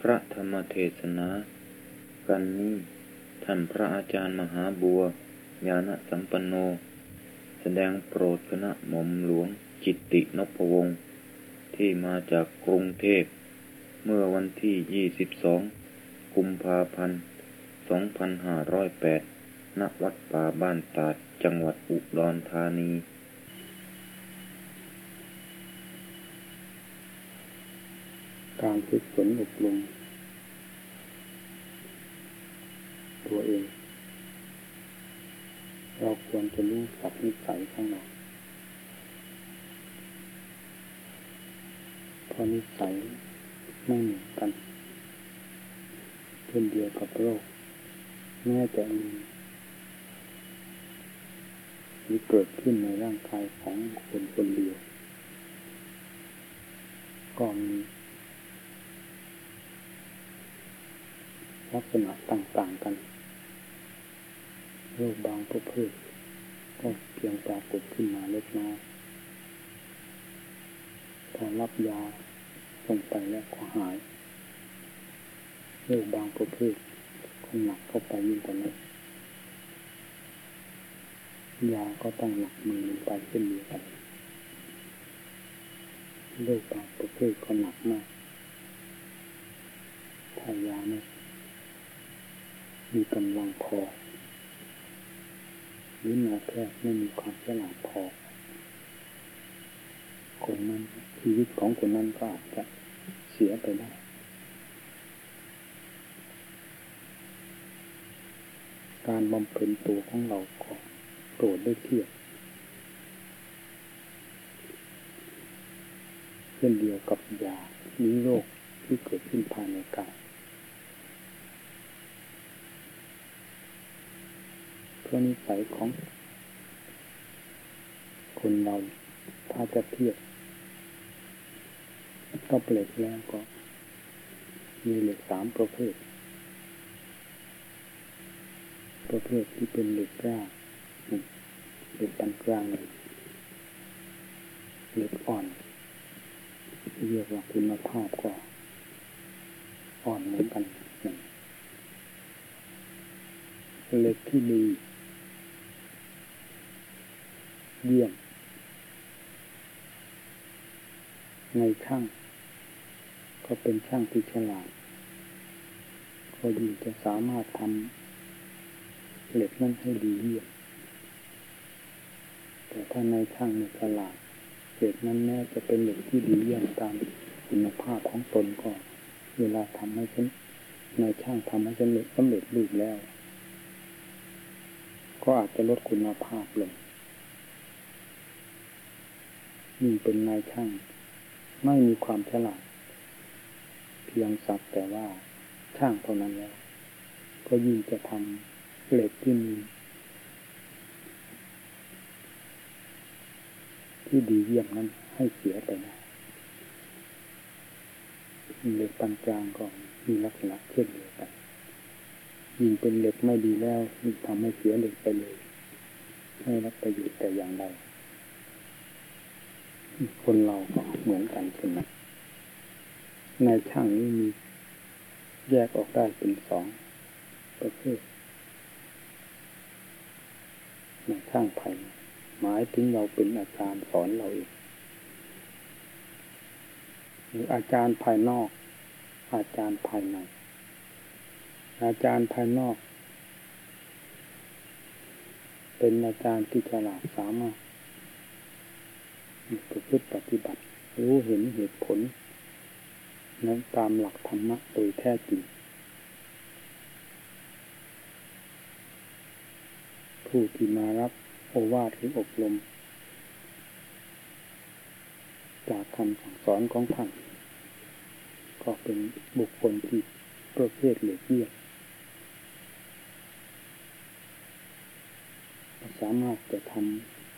พระธรรมเทศนา กันนี้ท่านพระอาจารย์มหาบัวญาณสัมปันโน แสดงโปรดคณะหม่อมหลวงจิตตินพวงศ์ที่มาจากกรุงเทพ เมื่อวันที่ 22 กุมภาพันธ์ 2508 ณ วัดป่าบ้านตาด จังหวัดอุดรธานี การฝึกฝนอบรมตัวเอง เราควรจะรู้สักนิสัยของเราเพราะนิสัยไม่เหมือนกันเช่นเดียวกับโรคแม้จะมีมีเกิดขึ้นในร่างกายของคนคนเดียวก็มี ลักษณะต่างๆกันโรคบางประเภทก็เพียงปรากฏขึ้นมาเล็กน้อยพอรับยาลงไปแล้วก็หายโรคบางประเภทก็หนักเข้าไปยิ่งกว่านั้นยาก็ต้องหนักมือลงไปเช่นเดียวกันโรคบางประเภทก็หนักมากถ้ายาไม่ มีกำลังพอหรือหมอแพทย์ไม่มีความฉลาดพอ คนนั้นชีวิตของคนนั้นก็อาจจะเสียไปได้การบำเพ็ญตัวของเราก็โปรดได้เทียบเช่นเดียวกับยาหรือโรคที่เกิดขึ้นภายในกายเพนิสัยของ คนเราถ้าจะเทียบก็เปล็กแล้วก็ มีเหล็กสามประเภท ประเภทที่เป็นเหล็กกล้าเหล็กปานกลางเหล็กอ่อนเรียกว่าคุณภาพก็อ่อนเหมือนกันเหล็กที่ดี เยี่ยม ในช่าง ก็เป็นช่างที่ฉลาดก็ดีจะสามารถทำเหล็กนั้นให้ดีเยี่ยม แต่ถ้าในช่างไม่ฉลาดเหล็กนั้นแม้จะเป็นเหล็กที่ดีเยี่ยมตามคุณภาพของตนก็เวลาทำให้ฉันในช่างทำให้สำเร็จสำเร็จรูปแล้ว ก็อาจจะลดคุณภาพลง ยิ่งเป็นนายช่าง ไม่มีความฉลาด เพียงสักแต่ว่าช่างเท่านั้นแล้ว ก็ยิ่งจะทำเหล็กที่มี ที่ดีเยี่ยมนั้นให้เสียไปนะเหล็กปันกลางก็มีลักษณะเช่นเดียวกันยิ่งเป็นเหล็กไม่ดีแล้วมิทำให้เสียเหล็กไปเลยไม่รับประโยชน์แต่อย่างใด คนเราก็เหมือนกันใช่ไหมในช่างนี้มีแยกออกได้เป็นสองประเภทในช่างไผ่หมายถึงเราเป็นอาจารย์สอนเราเองหรืออาจารย์ภายนอก อาจารย์ภายใน อาจารย์ภายนอก เป็นอาจารย์ที่ฉลาดสามารถ ประพฤติปฏิบัติ รู้เห็นเหตุผลนั้นตามหลักธรรมะโดยแท้จริง ผู้ที่มารับโอวาทหรืออบรม จากคำสั่งสอนของท่าน ก็เป็นบุคคลที่ประเภทเหลือเยี่ยมสามารถจะท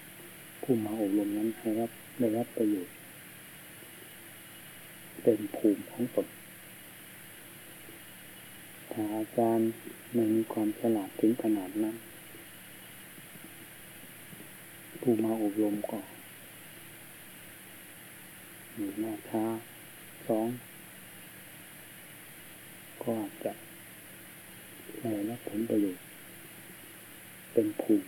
ำผู้มาอบรมนั้นให้รับ ได้รับประโยชน์เป็นภูมิของตนถ้าอาจารย์ไม่มีความฉลาดถึงขนาดนั้น ผู้มาอบรมก็หน้าช้าสองก็จจะได้รับผลประโยชน์เป็นภูมิ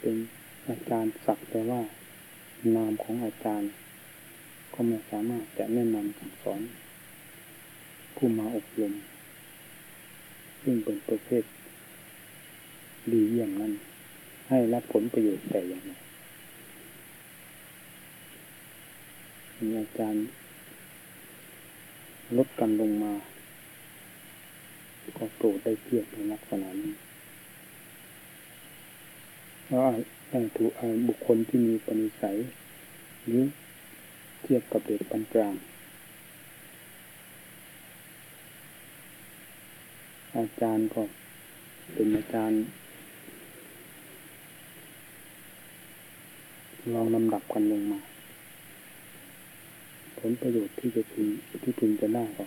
เป็นอาจารย์สักแต่ว่านามของอาจารย์ ก็ไม่สามารถจะแนะนำสั่งสอน ผู้มาอบรมซึ่งเป็นประเภท ดีเยี่ยมนั้น ให้รับผลประโยชน์แต่อย่างไรมีอาจารย์ลดกันลงมา ก็โปรดได้เทียบในลักษณะนี้ ว่าถูกบุคคลที่มีปณิสัยหรือเทียบกับเด็กปานกลางอาจารย์ก็เป็นอาจารย์ลองลำดับกันลงมา ผลประโยชน์ที่จะพึงที่พึงจะได้ก็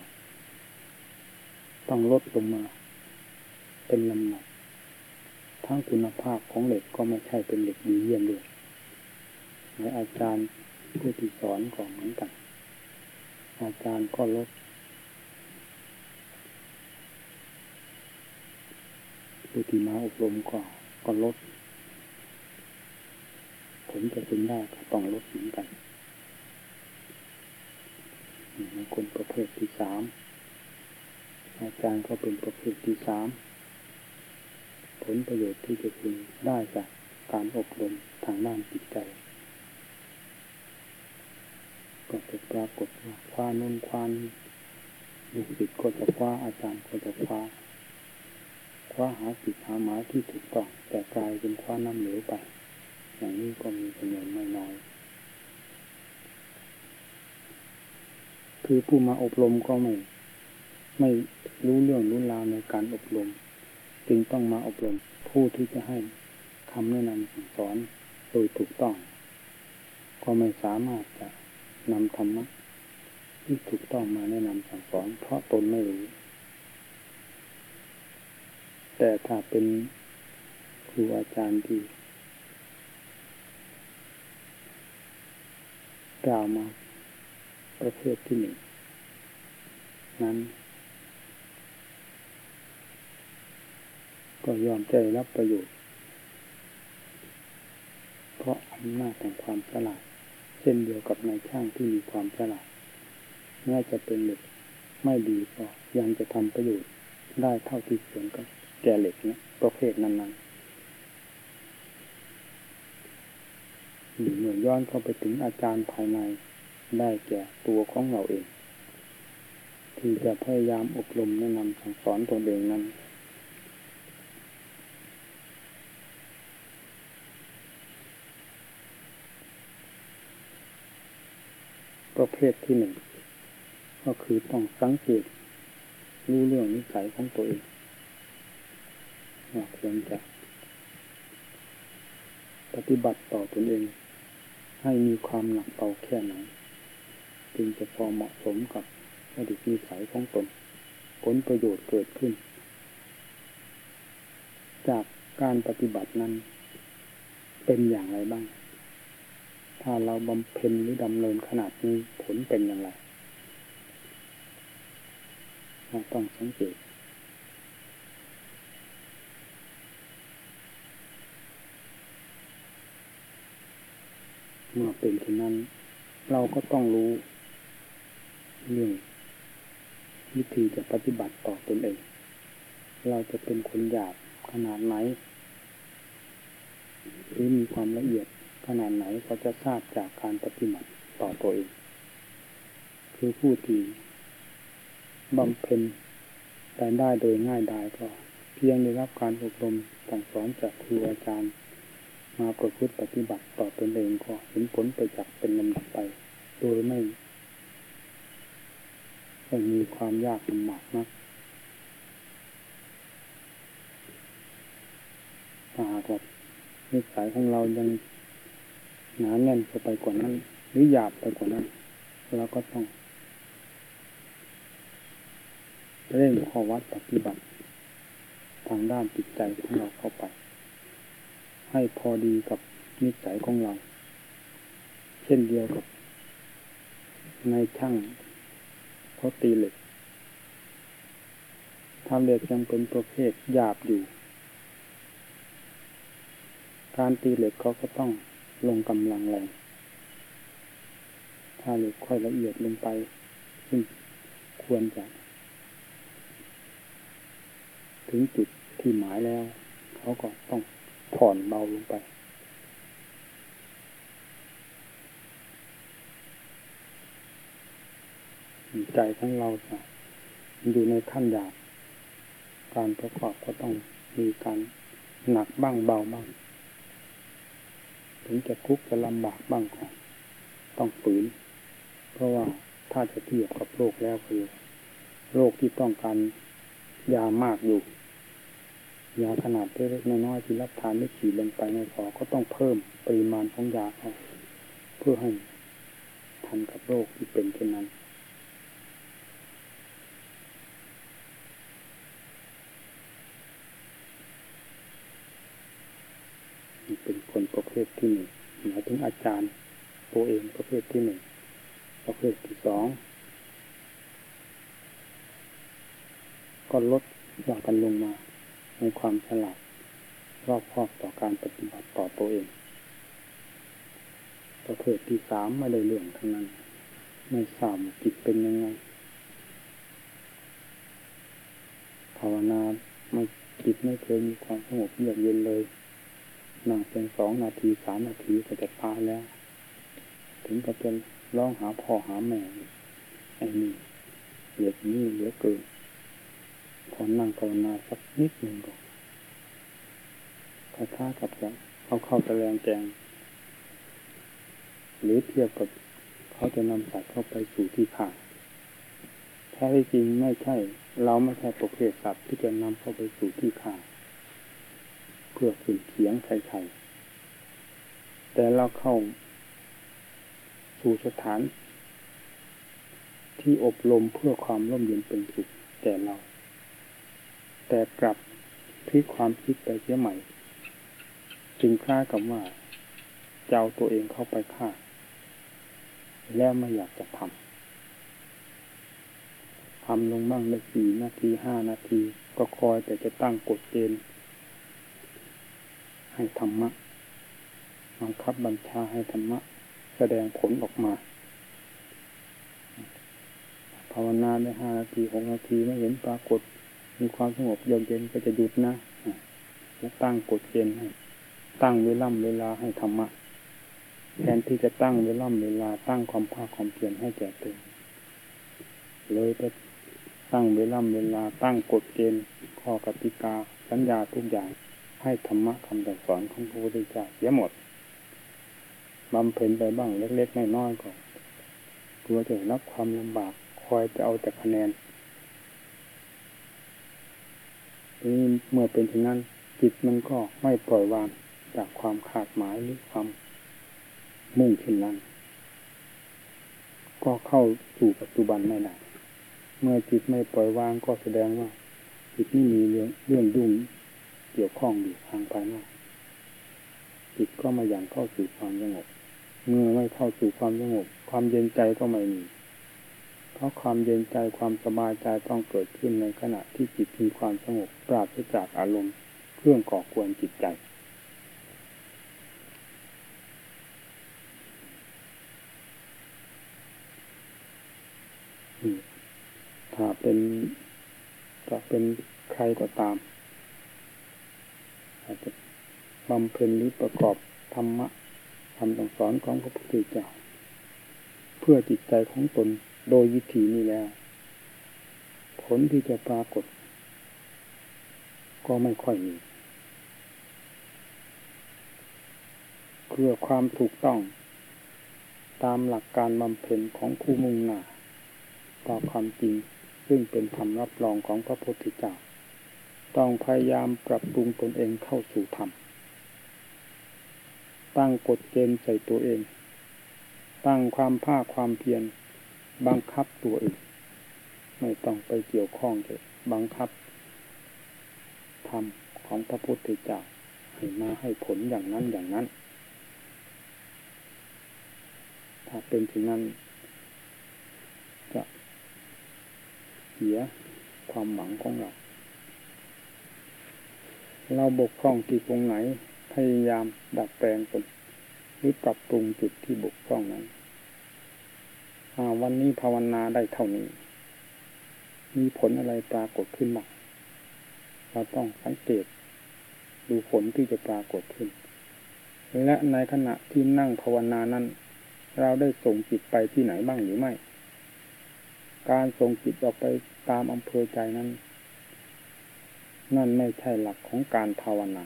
ต้องลดลงมา เป็นลำดับ ทั้งคุณภาพของเหล็กก็ไม่ใช่เป็นเหล็กดีเยี่ยมด้วยในอาจารย์ผู้ที่สอนก็เหมือนกัน อาจารย์ก็ลดผู้ที่มาอบรมก็ก็ลดผลจะเป็นได้ก็ต้องลดเหมือนกันในคนประเภทที่สามอาจารย์ก็เป็นประเภทที่สาม ผลประโยชน์ที่จะพึงได้จากการอบรมทางด้านจิตใจก็จะปรากฏว่าคว้านุ่นคว้านลูกศิษย์ก็จะคว้าอาจารย์ก็จะคว้าคว้าหาสิทหาหมายที่ถูกต้องแต่กลายเป็นคว้าน้ำเหลวไป อย่างนี้ก็มีจำนวนไม่น้อย คือผู้มาอบรมก็ไม่ไม่รู้เรื่องรู้ราวในการอบรม จึงต้องมาอบรมผู้ที่จะให้คำแนะนำสอนโดยถูกต้อง ก็ไม่สามารถจะนำธรรมะที่ถูกต้องมาแนะนำสั่งสอน เพราะตนไม่รู้ แต่ถ้าเป็นครูอาจารย์ที่กล่าวมาประเภทที่หนึ่งนั้น ก็ยอมใจรับประโยชน์ เพราะอำนาจแห่งความฉลาด เช่นเดียวกับนายช่างที่มีความฉลาดแม้จะเป็นเหล็กไม่ดีก็ยังจะทำประโยชน์ได้เท่าที่ควรกับแก่เหล็กเนี่ยประเภทนั้นๆเหมือนย้อนเข้าไปถึงอาจารย์ภายในได้แก่ตัวของเราเอง ที่จะพยายามอบรมแนะนำสั่งสอนตนเองนั้น ประเภทที่หนึ่ง ก็คือต้องสังเกตรู้เรื่องนิสัยของตัวเองควรจะปฏิบัติต่อตนเอง ให้มีความหนักเบาแค่ไหนจึงจะพอเหมาะสมกับอดีตนิสัยของตน ผลประโยชน์เกิดขึ้น จากการปฏิบัตินั้นเป็นอย่างไรบ้าง ถ้าเราบำเพ็ญหรือดำเนินขนาดนี้ผลเป็นอย่างไรเราต้องสังเกตเมื่อเป็นเช่นนั้น เราก็ต้องรู้เรื่องวิธีจะปฏิบัติต่อตนเอง เราจะเป็นคนหยาบขนาดไหนหรือมีความละเอียด ขนาดไหนก็จะทราบจากการปฏิบัติต่อตัวเอง คือผู้ที่บำเพ็ญแต่ได้โดยง่ายดายก็เพียงได้รับการอบรมสั่งสอนจากครูอาจารย์ มาประพฤติปฏิบัติต่อตนเองก็เห็นผลไปจากเป็นลำดับไป โดยไม่ไม่มีความยากลำบากนักหากว่านิสัยของเรายัง หนาแน่นเข้าไปกว่านั้น หรือหยาบไปกว่านั้นเราก็ต้องเร่งข้อวัดปฏิบัติ ทางด้านจิตใจของเราเข้าไป ให้พอดีกับนิสัยของเรา เช่นเดียวกับในช่างเขาตีเหล็กถ้าเหล็กยังเป็นประเภทหยาบอยู่ การตีเหล็กเขาก็ต้อง ลงกำลังแรงถ้าเหล็กค่อยละเอียดลงไป ซึ่งควรจะ ถึงจุดที่หมายแล้ว เขาก็ต้องผ่อนเบาลงไป ใจของเราจะอยู่ในขั้นหยาบการประกอบก็ต้องมีการหนักบ้างเบาบ้าง ถึงจะคุกจะลำบากบ้างก็ต้องฝืน เพราะว่าถ้าจะเทียบกับโรคแล้วคือ โรคที่ต้องการยามากอยู่ ยาขนาดเล็กๆน้อยๆที่รับทานไม่ขีดลงไปไม่พอก็ต้องเพิ่มปริมาณของยาเพื่อให้ทันกับโรคที่เป็นเช่นนั้นคนประเภทที่หนึ่งหมายถึงอาจารย์ตัวเองประเภทที่หนึ่งประเภทที่สองก็ลดหย่ากันลงมา ในความฉลาดรอบคอบต่อการปฏิบัติต่อตัวเอง ประเภทที่สามไม่ได้เรื่องทั้งนั้นไม่ทราบจิตเป็นยังไงภาวนาไม่จิตไม่เคยมีความสงบเยือกเย็นเลย นั่งเป็นสองนาทีสามนาทีก็จะตายแล้ว ถึงกับเป็นร้องหาพ่อหาแม่ไอ้นี่เหลือนี่เหลือเกินพอนั่งภาวนาสักนิดหนึ่งก็คล้ายๆกับจะเอาเข้าตะแลงแกง หรือเทียบกับเขาจะนำสัตว์เข้าไปสู่ที่ขาแท้จริงไม่ใช่ เราไม่ใช่ประเภทสัตว์ที่จะนำเข้าไปสู่ที่ขา เพื่อขึ้นเขียงใครๆแต่เราเข้าสู่สถาน ที่อบรมเพื่อความร่มเย็นเป็นสุขแต่เรา แต่กลับพลิกความคิดไปเสียใหม่ จึงคล้ากับว่าเจ้าตัวเองเข้าไปฆ่า แล้วไม่อยากจะทำทำลงบ้างในสี่นาทีห้านาที ก็คอยแต่จะตั้งกฎเกณฑ์ ให้ธรรมะบังคับบัญชาให้ธรรมะ แสดงผลออกมา ภาวนาได้ห้านาทีหกนาทีไม่เห็นปรากฏ มีความสงบเยือกเย็นก็จะหยุดนะจะตั้งกฎเกณฑ์ให้ตั้งเวลาเวลาให้ธรรมะแทนที่จะตั้งเวลาเวลาตั้งความภาคความเพียรให้แก่ตัวเลยไปตั้งเวลาเวลาตั้งกฎเกณฑ์ข้อกติกาสัญญาทุกอย่าง ให้ธรรมะคำสอนของพระพุทธเจ้าเสียหมดบำเพ็ญไปบ้างเล็กๆน้อยๆก็กลัวจะรับความลำบากคอยจะเอาแต่คะแนนทีนี้เมื่อเป็นเช่นนั้นจิตมันก็ไม่ปล่อยวางจากความขาดหมายหรือความมุ่งเช่นนั้น ก็เข้าสู่ปัจจุบันไม่ได้เมื่อจิตไม่ปล่อยวางก็แสดงว่าจิตนี่มีเรื่องเรื่องดุ่ง เกี่ยวข้องอยู่ทางภายนอกจิตก็มาอย่างเข้าสู่ความสงบเมื่อไม่เข้าสู่ความสงบความเย็นใจก็ไม่มี เพราะความเย็นใจความสบายใจต้องเกิดขึ้นในขณะที่จิตมีความสงบปราศจากอารมณ์เครื่องก่อกวนจิตใจถ้าเป็นจะเป็นใครก็ตาม อาจจะบำเพ็ญหรือประกอบธรรมะคำสั่งสอนของพระพุทธเจ้า เพื่อจิตใจของตนโดยวิธีนี้แล้ว ผลที่จะปรากฏ ก็ไม่ค่อยมีเพื่อความถูกต้อง ตามหลักการบำเพ็ญของคู่มุ่งหน้าต่อความจริงซึ่งเป็นธรรมรับรองของพระพุทธเจ้า ต้องพยายามปรับปรุงตนเองเข้าสู่ธรรม ตั้งกฎเกณฑ์ใส่ตัวเอง ตั้งความภาคความเพียรบังคับตัวเอง ไม่ต้องไปเกี่ยวข้องเลยบังคับธรรมของพระพุทธเจ้าให้มาให้ผลอย่างนั้นอย่างนั้น ถ้าเป็นถึงนั้น จะเสียความหวังของเรา เราบกพร่องที่ตรงไหน พยายามดัดแปลงตนหรือปรับปรุงจุดที่บกพร่องนั้นวันนี้ภาวนาได้เท่านี้ มีผลอะไรปรากฏขึ้นบ้างเราต้องสังเกต ดูผลที่จะปรากฏขึ้น และในขณะที่นั่งภาวนานั้น เราได้ส่งจิตไปที่ไหนบ้างหรือไม่ การส่งจิตออกไปตามอำเภอใจนั้น นั่นไม่ใช่หลักของการภาวนา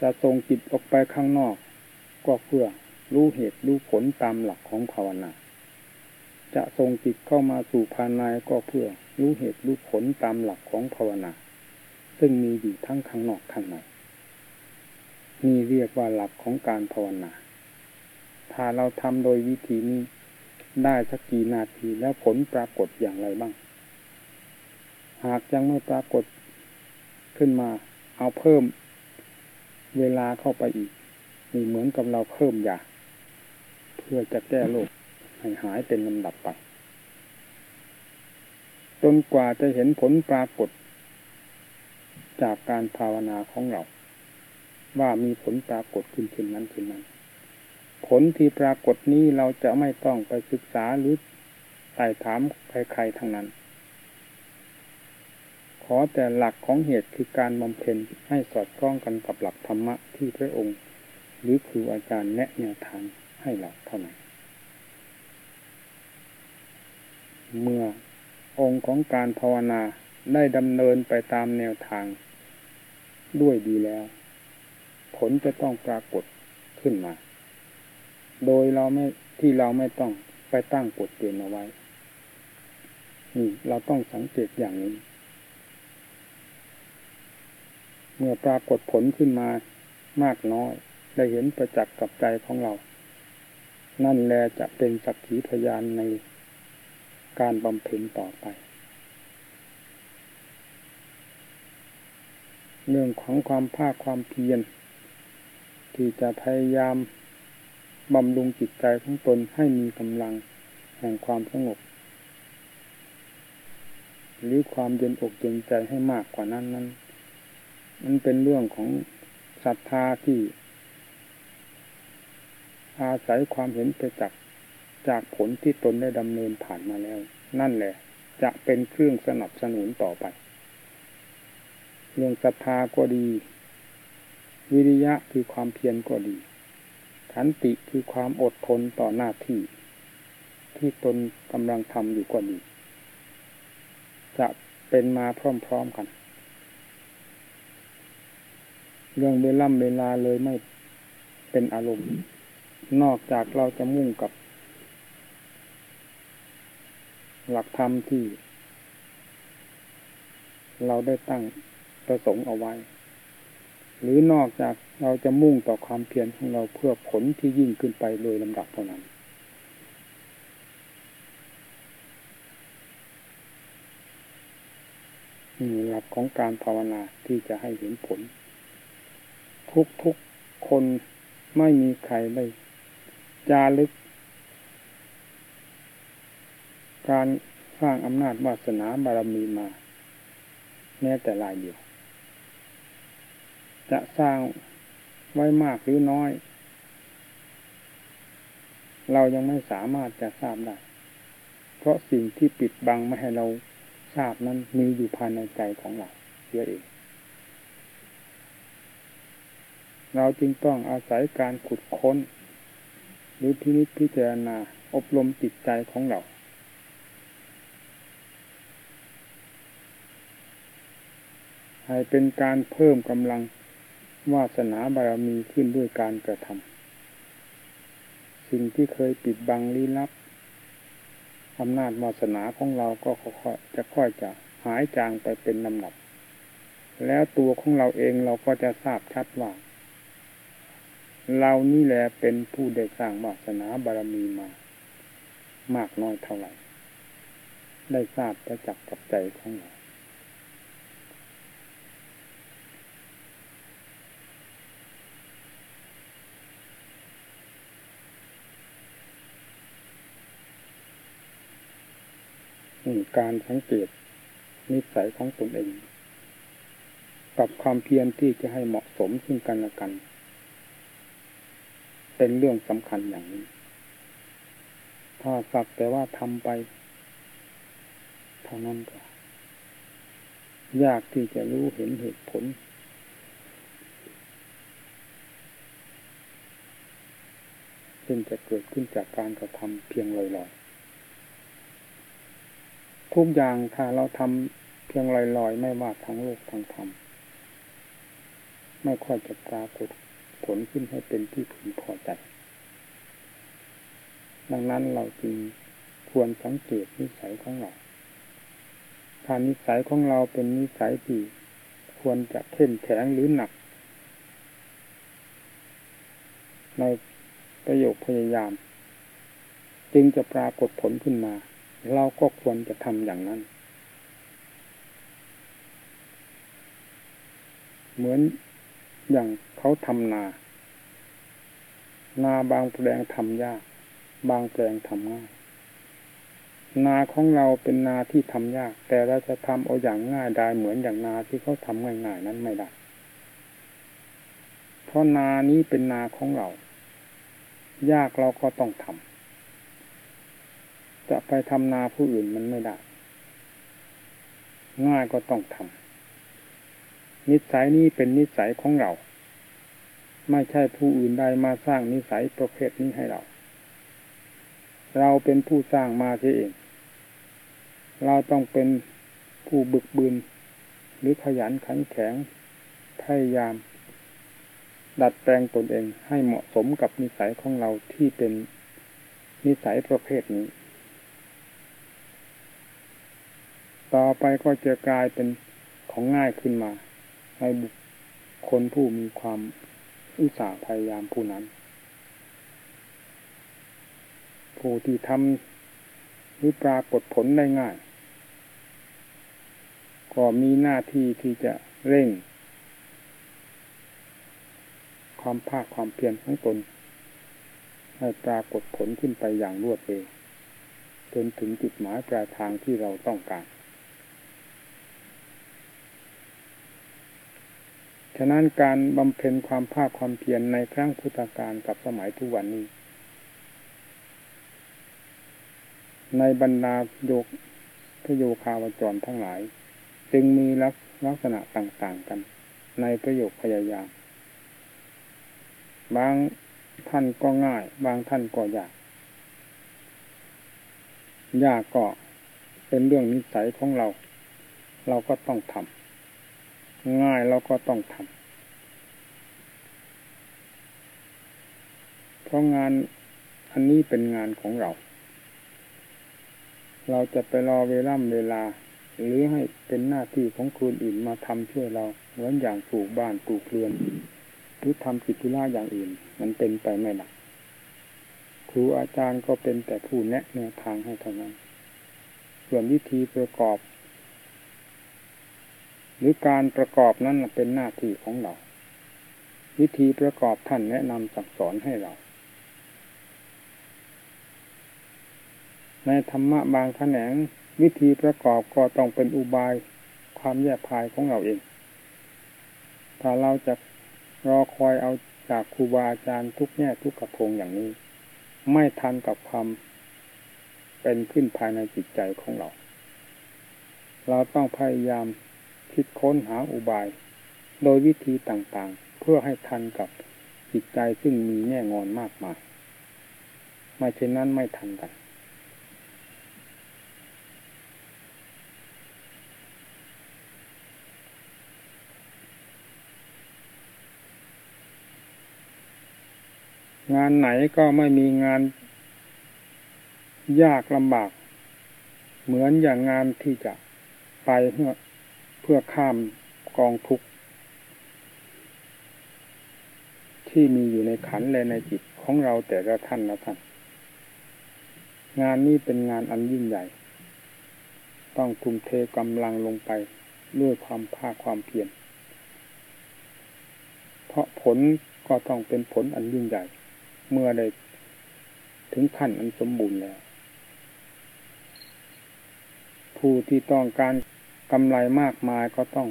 จะส่งจิตออกไปข้างนอก ก็เพื่อรู้เหตุรู้ผลตามหลักของภาวนา จะส่งจิตเข้ามาสู่ภายในก็เพื่อรู้เหตุรู้ผลตามหลักของภาวนา ซึ่งมีอยู่ทั้งข้างนอกข้างในนี่เรียกว่าหลักของการภาวนา ถ้าเราทำโดยวิธีนี้ได้สักกี่นาทีแล้วผลปรากฏอย่างไรบ้าง หากยังไม่ปรากฏขึ้นมา เอาเพิ่มเวลาเข้าไปอีกนี่เหมือนกับเราเพิ่มยาเพื่อจะแก้โรคให้หายเป็นลำดับไปจนกว่าจะเห็นผลปรากฏ จากการภาวนาของเรา ว่ามีผลปรากฏขึ้นเช่นนั้นเช่นนั้น ผลที่ปรากฏนี้เราจะไม่ต้องไปศึกษาหรือไต่ถามใครๆทั้งนั้น อแต่หลักของเหตุคือการบำเพ็ญให้สอดคล้องกันกับหลักธรรมะที่พระองค์ หรือครูอาจารย์แนะแนวทางให้เราเท่านั้น เมื่อองค์ของการภาวนาได้ดำเนินไปตามแนวทาง ด้วยดีแล้ว ผลจะต้องปรากฏขึ้นมา โดยเราไม่ที่เราไม่ต้องไปตั้งกฎเกณฑ์เอาไว้นี่เราต้องสังเกตอย่างนี้ เมื่อปรากฏผลขึ้นมามากน้อย ได้เห็นประจักษ์กับใจของเรา นั่นแลจะเป็นสักขีพยานในการบำเพ็ญต่อไป เรื่องของความภาคความเพียร ที่จะพยายามบำรุงจิตใจของตนให้มีกำลังแห่งความสงบ หรือความเย็นอกเย็นใจให้มากกว่านั้นนั้น มันเป็นเรื่องของศรัทธาที่ อาศัยความเห็นไปจากจากผลที่ตนได้ดำเนินผ่านมาแล้ว นั่นแหละ จะเป็นเครื่องสนับสนุนต่อไป เรื่องศรัทธาก็ดี วิริยะคือความเพียรก็ดีขันติคือความอดทนต่อหน้าที่ ที่ตนกำลังทำอยู่ก็ดี จะเป็นมาพร้อมๆกัน เรื่องเวล่ำเวลาเลยไม่เป็นอารมณ์ นอกจากเราจะมุ่งกับ หลักธรรมที่ เราได้ตั้งประสงค์เอาไว้ หรือนอกจากเราจะมุ่งต่อความเพียรของเราเพื่อผลที่ยิ่งขึ้นไปโดยลำดับเท่านั้นนี่หลักของการภาวนาที่จะให้เห็นผล ทุกทุกคนไม่มีใครได้จารึก การสร้างอำนาจวาสนาบารมีมา แม้แต่ลายเดียว จะสร้างไว้มากหรือน้อย เรายังไม่สามารถจะทราบได้ เพราะสิ่งที่ปิดบังไม่ให้เราทราบนั้นมีอยู่ภายในใจของเราเยอะเอง เราจึงต้องอาศัยการขุดค้น หรือพินิจพิจารณาอบรมจิตใจของเรา ให้เป็นการเพิ่มกำลังวาสนาบารมีขึ้นด้วยการกระทำสิ่งที่เคยปิดบังลี้ลับอำนาจวาสนาของเราก็จะค่อยจะหายจางไปเป็นลำดับ แล้วตัวของเราเองเราก็จะทราบชัดว่า เรานี่แหละเป็นผู้ได้สร้างวาสนาบารมีมา มากน้อยเท่าไหร่ ได้ทราบประจักษ์กับใจของเราการสังเกตนิสัยของตนเอง กับความเพียรที่จะให้เหมาะสมซึ่งกันและกัน เป็นเรื่องสำคัญอย่างนี้ ถ้าสักแต่ว่าทำไป เท่านั้นก็ ยากที่จะรู้เห็นเหตุผล ซึ่งจะเกิดขึ้นจากการกระทำเพียงลอยๆทุกอย่างถ้าเราทำเพียงลอยๆ ไม่ว่าทั้งโลกทั้งธรรมไม่ค่อยจะปรากฏ ลขึ้นให้เป็นที่พึงพอใจ ดังนั้นเราจึงควรสังเกตนิสัยของเรา ถ้านิสัยของเราเป็นนิสัยที่ควรจะเข้มแข็งหรือหนัก ในประโยคพยายาม จึงจะปรากฏผลขึ้นมา เราก็ควรจะทำอย่างนั้น เหมือน อย่างเขาทำนา นาบางแปลงทำยาก บางแปลงทำง่าย นาของเราเป็นนาที่ทำยาก แต่เราจะทำเอาอย่างง่ายได้เหมือนอย่างนาที่เขาทำง่ายๆนั้นไม่ได้ เพราะนานี้เป็นนาของเรา ยากเราก็ต้องทำจะไปทำนาผู้อื่นมันไม่ได้ ง่ายก็ต้องทำ นิสัยนี้เป็นนิสัยของเรา ไม่ใช่ผู้อื่นใดมาสร้างนิสัยประเภทนี้ให้เรา เราเป็นผู้สร้างมาเอง เราต้องเป็นผู้บึกบืนหรือขยันขันแข็งพยายาม ดัดแปลงตนเองให้เหมาะสมกับนิสัยของเราที่เป็นนิสัยประเภทนี้ ต่อไปก็จะกลายเป็นของง่ายขึ้นมา ในบุคคลผู้มีความอุตสาห์พยายามผู้นั้น ผู้ที่ทำหรือปรากฏผลได้ง่าย ก็มีหน้าที่ที่จะเร่ง ความภาคความเพียรของตน ให้ปรากฏผลขึ้นไปอย่างรวดเร็วจนถึงจุดหมายปลายทางที่เราต้องการ ฉะนั้นการบำเพ็ญความภาคความเพียรในครั้งพุทธกาลกับสมัยทุกวันนี้ ในบรรดาโยกพโยคาวจรทั้งหลาย จึงมีลักลักษณะต่าง ๆกัน ในประโยคพยายาม บางท่านก็ง่าย บางท่านก็ยาก ยากก็เป็นเรื่องนิสัยของเรา เราก็ต้องทำ ง่ายเราก็ต้องทำเพราะงานอันนี้เป็นงานของเรา เราจะไปรอเวล่ำเวลา หรือให้เป็นหน้าที่ของคนอื่นมาทำช่วยเราเหมือนอย่างปลูกบ้านปลูกเรือน หรือทำกิจธุระอย่างอื่น มันเป็นไปไม่ได้ครูอาจารย์ก็เป็นแต่ผู้แนะแนวทางให้เท่านั้น ส่วนวิธีประกอบ หรือการประกอบนั้นเป็นหน้าที่ของเรา วิธีประกอบท่านแนะนำสั่งสอนให้เรา ในธรรมะบางแขนงวิธีประกอบก็ต้องเป็นอุบายความแยบภายของเราเอง ถ้าเราจะรอคอยเอาจากครูบาอาจารย์ทุกแง่ทุกกระทงอย่างนี้ ไม่ทันกับความเป็นขึ้นภายในจิตใจของเรา เราต้องพยายาม คิดค้นหาอุบาย โดยวิธีต่างๆ เพื่อให้ทันกับจิตใจซึ่งมีแง่งอนมากมายไม่เช่นนั้นไม่ทันกัน งานไหนก็ไม่มีงานยากลำบาก เหมือนอย่างงานที่จะไปเพื่อ พื่อข้ามกองทุกข์ที่มีอยู่ในขันและในจิตของเราแต่ละท่านละท่าน งานนี้เป็นงานอันยิ่งใหญ่ ต้องทุ่มเทกำลังลงไปด้วยความภาคความเพียรเพราะผลก็ต้องเป็นผลอันยิ่งใหญ่ เมื่อได้ถึงขั้นอันสมบูรณ์แล้ว ผู้ที่ต้องการ กำไรมากมายก็ต้อง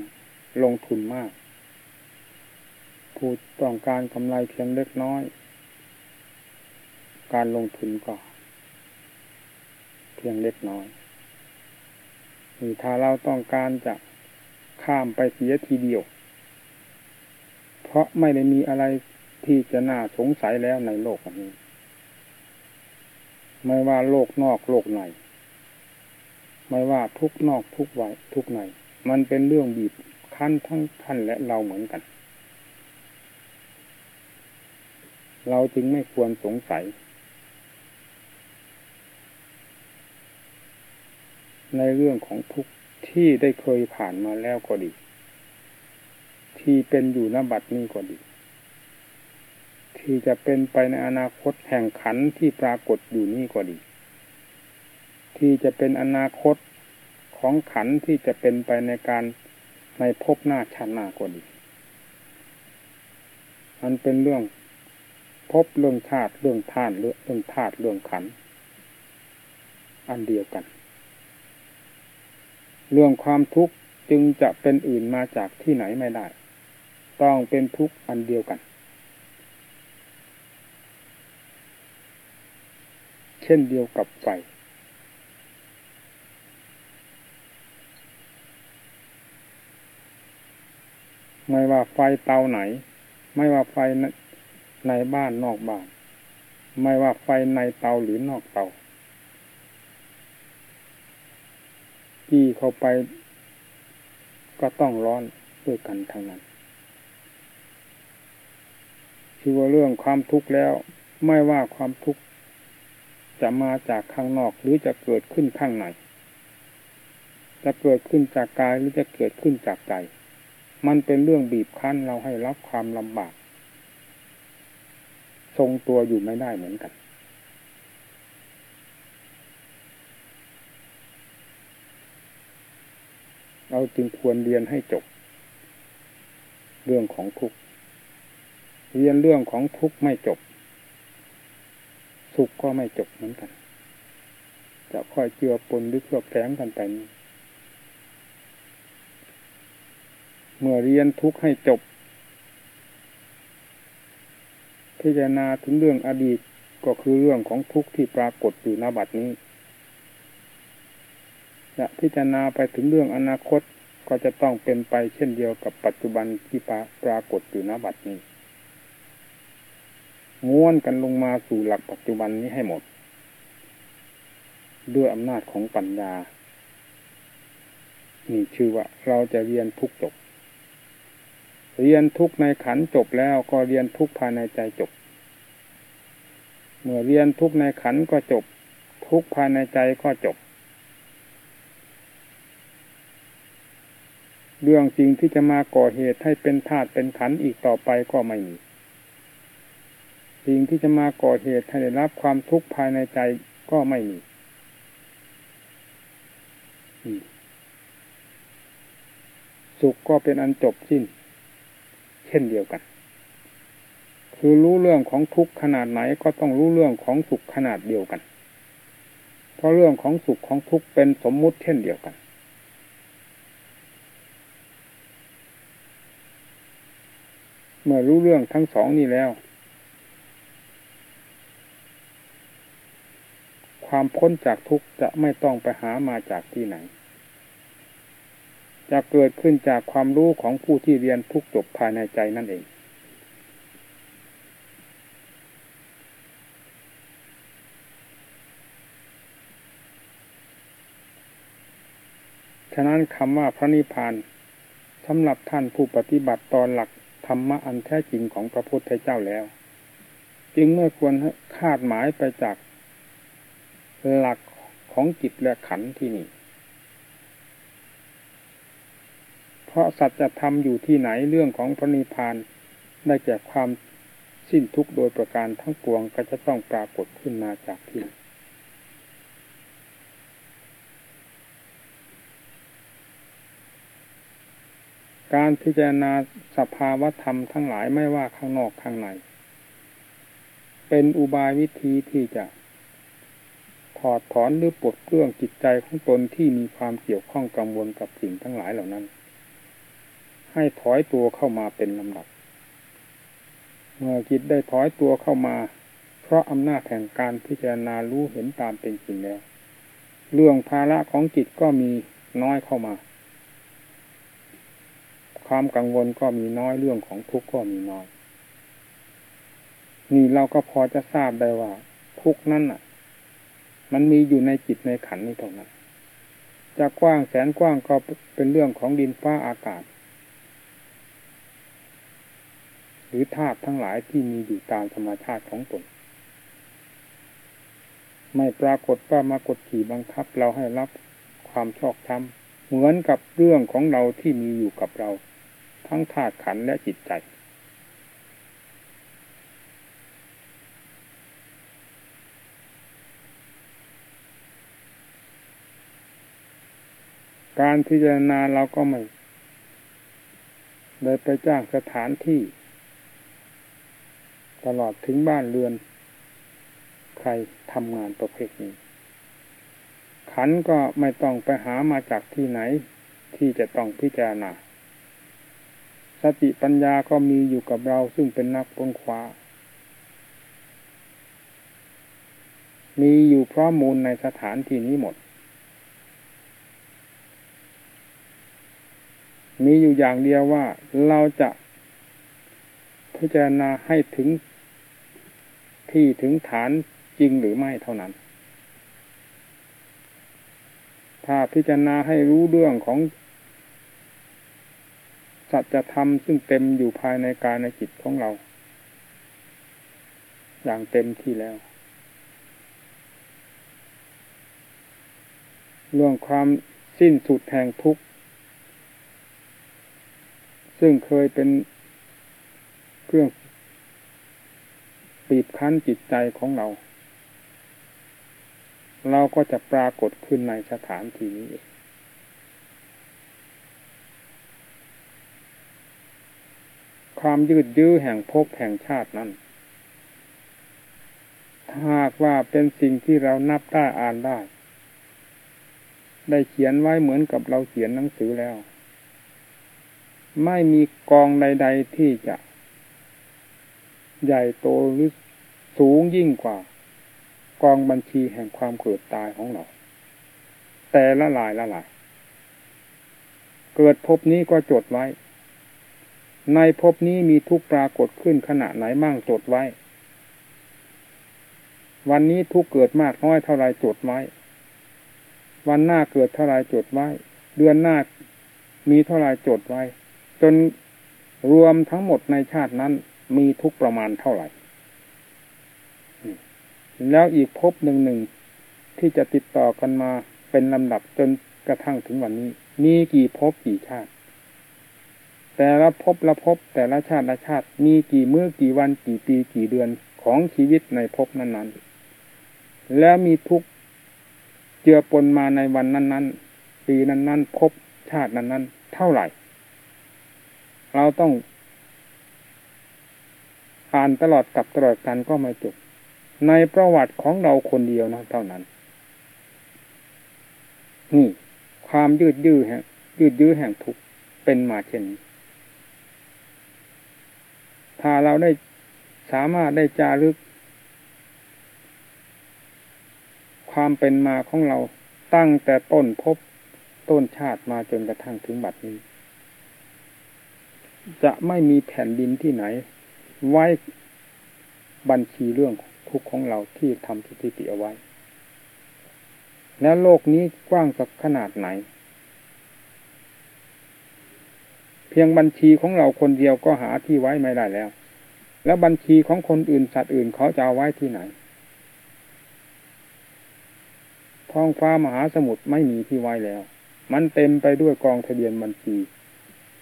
ลงทุนมาก ผู้ต้องการกำไรเพียงเล็กน้อย การลงทุนก็เพียงเล็กน้อยนี่ถ้าเราต้องการจะข้ามไปเสียทีเดียว เพราะไม่ได้มีอะไรที่จะน่าสงสัยแล้วในโลกนี้ ไม่ว่าโลกนอกโลกใน ไม่ว่าทุกนอกทุกไวทุกในมันเป็นเรื่องบีบคั้นทั้งท่านและเราเหมือนกัน เราจึงไม่ควรสงสัย ในเรื่องของทุกที่ได้เคยผ่านมาแล้วก็ดี ที่เป็นอยู่นบัดนี้ก็ดี ที่จะเป็นไปในอนาคตแห่งขันที่ปรากฏอยู่นี่ก็ดี ที่จะเป็นอนาคตของขันที่จะเป็นไปในการในภพหน้าชาติหน้าก็ดีมันเป็นเรื่องพบเรื่องธาตุเรื่องท่านเรื่องธาตุเรื่องขัน อันเดียวกัน เรื่องความทุกข์จึงจะเป็นอื่นมาจากที่ไหนไม่ได้ ต้องเป็นทุกข์อันเดียวกัน เช่นเดียวกับไฟ ไม่ว่าไฟเตาไหน ไม่ว่าไฟในบ้านนอกบ้าน ไม่ว่าไฟในเตาหรือนอกเตาที่เข้าไปก็ต้องร้อนด้วยกันทั้งนั้นคือว่าเรื่องความทุกข์แล้ว ไม่ว่าความทุกข์จะมาจากข้างนอกหรือจะเกิดขึ้นข้างในจะเกิดขึ้นจากกายหรือจะเกิดขึ้นจากใจ มันเป็นเรื่องบีบคั้นเราให้รับความลำบาก ทรงตัวอยู่ไม่ได้เหมือนกัน เราจึงควรเรียนให้จบ เรื่องของทุกเรียนเรื่องของทุกไม่จบ สุขก็ไม่จบเหมือนกัน จะค่อยเจือปนหรือเคลือบแฝงกันไปนี้ เมื่อเรียนทุกข์ให้จบ พิจารณาถึงเรื่องอดีตก็คือเรื่องของทุกข์ที่ปรากฏอยู่ณบัดนี้จะพิจารณาไปถึงเรื่องอนาคตก็จะต้องเป็นไปเช่นเดียวกับปัจจุบันที่ปรากฏอยู่ณบัดนี้ม้วนกันลงมาสู่หลักปัจจุบันนี้ให้หมด ด้วยอำนาจของปัญญา นี่ชื่อว่าเราจะเรียนทุกจบ เรียนทุกในขันจบแล้วก็เรียนทุกภายในใจจบ เมื่อเรียนทุกในขันก็จบ ทุกภายในใจก็จบ เรื่องสิ่งที่จะมาก่อเหตุให้เป็นธาตุเป็นขันอีกต่อไปก็ไม่มีสิ่งที่จะมาก่อเหตุให้ได้รับความทุกข์ภายในใจก็ไม่มีสุขก็เป็นอันจบสิ้น เช่นเดียวกัน คือรู้เรื่องของทุกข์ขนาดไหนก็ต้องรู้เรื่องของสุขขนาดเดียวกัน เพราะเรื่องของสุขของทุกข์เป็นสมมุติเช่นเดียวกัน เมื่อรู้เรื่องทั้งสองนี้แล้ว ความพ้นจากทุกข์จะไม่ต้องไปหามาจากที่ไหน จะเกิดขึ้นจากความรู้ของผู้ที่เรียนทุกจบภายในใจนั่นเอง ฉะนั้นคำว่าพระนิพพานสำหรับท่านผู้ปฏิบัติตอนหลักธรรมะอันแท้จริงของพระพุทธเจ้าแล้ว จึงเมื่อควรคาดหมายไปจากหลักของจิตและขันที่นี่ เพราะสัจธรรมอยู่ที่ไหนเรื่องของพระนิพพานได้แก่ความสิ้นทุกข์โดยประการทั้งปวงก็จะต้องปรากฏขึ้นมาจากที่การพิจารณาสภาวธรรมทั้งหลายไม่ว่าข้างนอกข้างใน เป็นอุบายวิธีที่จะถอดถอนหรือปลดเครื่องจิตใจของตนที่มีความเกี่ยวข้องกังวลกับสิ่งทั้งหลายเหล่านั้น ให้ถอยตัวเข้ามาเป็นลำดับ เมื่อจิตได้ถอยตัวเข้ามา เพราะอำนาจแห่งการพิจารณารู้เห็นตามเป็นจริงแล้ว เรื่องภาระของจิตก็มีน้อยเข้ามา ความกังวลก็มีน้อยเรื่องของทุกข์ก็มีน้อย นี่เราก็พอจะทราบได้ว่า ทุกข์นั่นอะ มันมีอยู่ในจิตในขันนี้เท่านั้นจะกว้างแสนกว้างก็เป็นเรื่องของดินฟ้าอากาศ หรือธาตุทั้งหลายที่มีอยู่ตามธรรมชาติของตน ไม่ปรากฏว่ามากดขี่บังคับเราให้รับความชอกช้ำเหมือนกับเรื่องของเราที่มีอยู่กับเรา ทั้งธาตุขันและจิตใจการพิจารณาเราก็ไม่ได้ไปจ้างสถานที่ ตลอดถึงบ้านเรือน ใครทำงานประเภทนี้ ขันก็ไม่ต้องไปหามาจากที่ไหน ที่จะต้องพิจารณาสติปัญญาก็มีอยู่กับเราซึ่งเป็นนักปนคว้า มีอยู่พร้อมมูลในสถานที่นี้หมด มีอยู่อย่างเดียวว่าเราจะ พิจารณาให้ถึงที่ถึงฐานจริงหรือไม่เท่านั้น ถ้าพิจารณาให้รู้เรื่องของสัจธรรมซึ่งเต็มอยู่ภายในกายในจิตของเรา อย่างเต็มที่แล้ว เรื่องความสิ้นสุดแห่งทุกข์ ซึ่งเคยเป็น เครื่องปีบคั้นจิตใจของเรา เราก็จะปรากฏขึ้นในสถานที่นี้ ความยืดยื้อแห่งภพแห่งชาตินั้นหากว่าเป็นสิ่งที่เรานับได้อ่านได้ ได้เขียนไว้เหมือนกับเราเขียนหนังสือแล้ว ไม่มีกองใด ๆที่จะ ใหญ่โตหรือสูงยิ่งกว่า กองบัญชีแห่งความเกิดตายของเรา แต่ละลายละลาย เกิดพบนี้ก็จดไว้ ในพบนี้มีทุกปรากฏขึ้นขณะไหนมั่งจดไว้ วันนี้ทุกเกิดมากน้อยเท่าไรจดไว้ วันหน้าเกิดเท่าไรจดไว้ เดือนหน้ามีเท่าไรจดไว้ จนรวมทั้งหมดในชาตินั้น มีทุกประมาณเท่าไหร่ แล้วอีกภพหนึ่งหนึ่งที่จะติดต่อกันมาเป็นลำดับจนกระทั่งถึงวันนี้ มีกี่ภพกี่ชาติ แต่ละภพละภพแต่ละชาติละชาติ มีกี่มื้อกี่วันกี่ปีกี่เดือนของชีวิตในภพนั้น ๆ แล้วมีทุกเจือปนมาในวันนั้น ๆ ปีนั้นๆภพชาตินั้น ๆ เท่าไหร่ เราต้อง อ่านตลอดกับตลอดกันก็ไม่จบ ในประวัติของเราคนเดียวนะเท่านั้น นี่ ความยืดยื้อแห่งยืดยื้อแห่งทุกเป็นมาเช่นนี้ถ้าเราได้สามารถได้จารึก ความเป็นมาของเราตั้งแต่ต้นพบต้นชาติมาจนกระทั่งถึงบัดนี้ จะไม่มีแผ่นดินที่ไหน ไว้บัญชีเรื่องทุกข์ของเราที่ทำสถิติเอาไว้ แล้วโลกนี้กว้างสักขนาดไหน เพียงบัญชีของเราคนเดียวก็หาที่ไว้ไม่ได้แล้ว แล้วบัญชีของคนอื่นสัตว์อื่นเขาจะเอาไว้ที่ไหน ท้องฟ้ามหาสมุทรไม่มีที่ไว้แล้ว มันเต็มไปด้วยกองทะเบียนบัญชี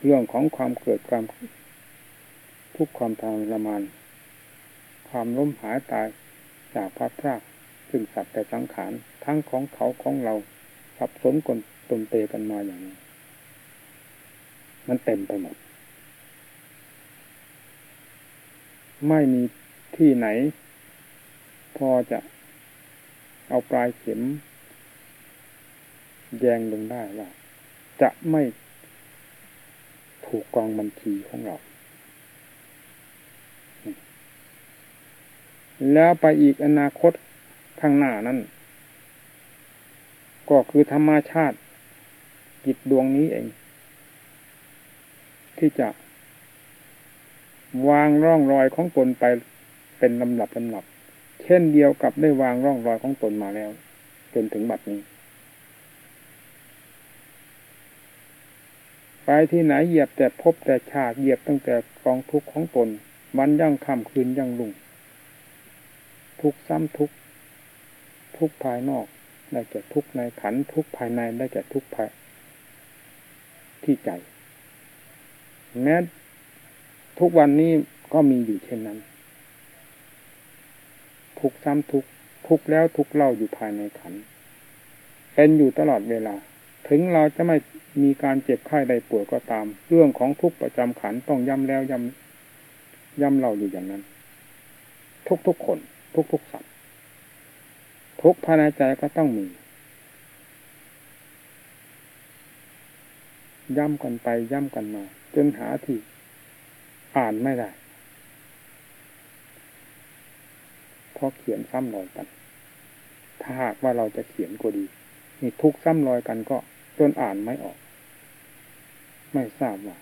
เรื่องของความเกิดความ ทุกความทางละมานความล้มหายตายจากพัดพรากซึ่งสัตว์แต่สังขารทั้งของเขาของเราสับสนกลตมเตกันมาอย่างนี้ มันเต็มไปหมด ไม่มีที่ไหน พอจะเอาปลายเข็ม แยงลงได้ว่า จะไม่ถูกกองบัญชีของเรา แล้วไปอีกอนาคตข้างหน้านั้น ก็คือธรรมชาติจิตดวงนี้เอง ที่จะ วางร่องรอยของตนไปเป็นลำดับลำดับ เช่นเดียวกับได้วางร่องรอยของตนมาแล้ว จนถึงบัดนี้ ไปที่ไหนเหยียบแต่พบแต่ชาติเหยียบตั้งแต่กองทุกข์ของตนวันยั่งค่ำคืนยั่งลุ่ง ทุกซ้ำทุกทุกภายนอก ได้แก่ทุกในขันทุกภายในได้แก่ทุกภายที่ใจแม้ทุกวันนี้ก็มีอยู่เช่นนั้น ทุกซ้ำทุกทุกแล้วทุกเล่าอยู่ภายในขันเป็นอยู่ตลอดเวลา ถึงเราจะไม่มีการเจ็บไข้ใดป่วยก็ตาม เรื่องของทุกประจำขันต้องย้ำแล้วย้ำย้ำเราอยู่อย่างนั้น ทุกทุกคน ทุกทุกสัตว์ทุกภายในใจก็ต้องมีย้ำกันไปย้ำกันมา จนหาที่อ่านไม่ได้เพราะเขียนซ้ำรอยกัน ถ้าหากว่าเราจะเขียนก็ดีนี่ทุกซ้ำรอยกันก็จนอ่านไม่ออก ไม่ทราบว่า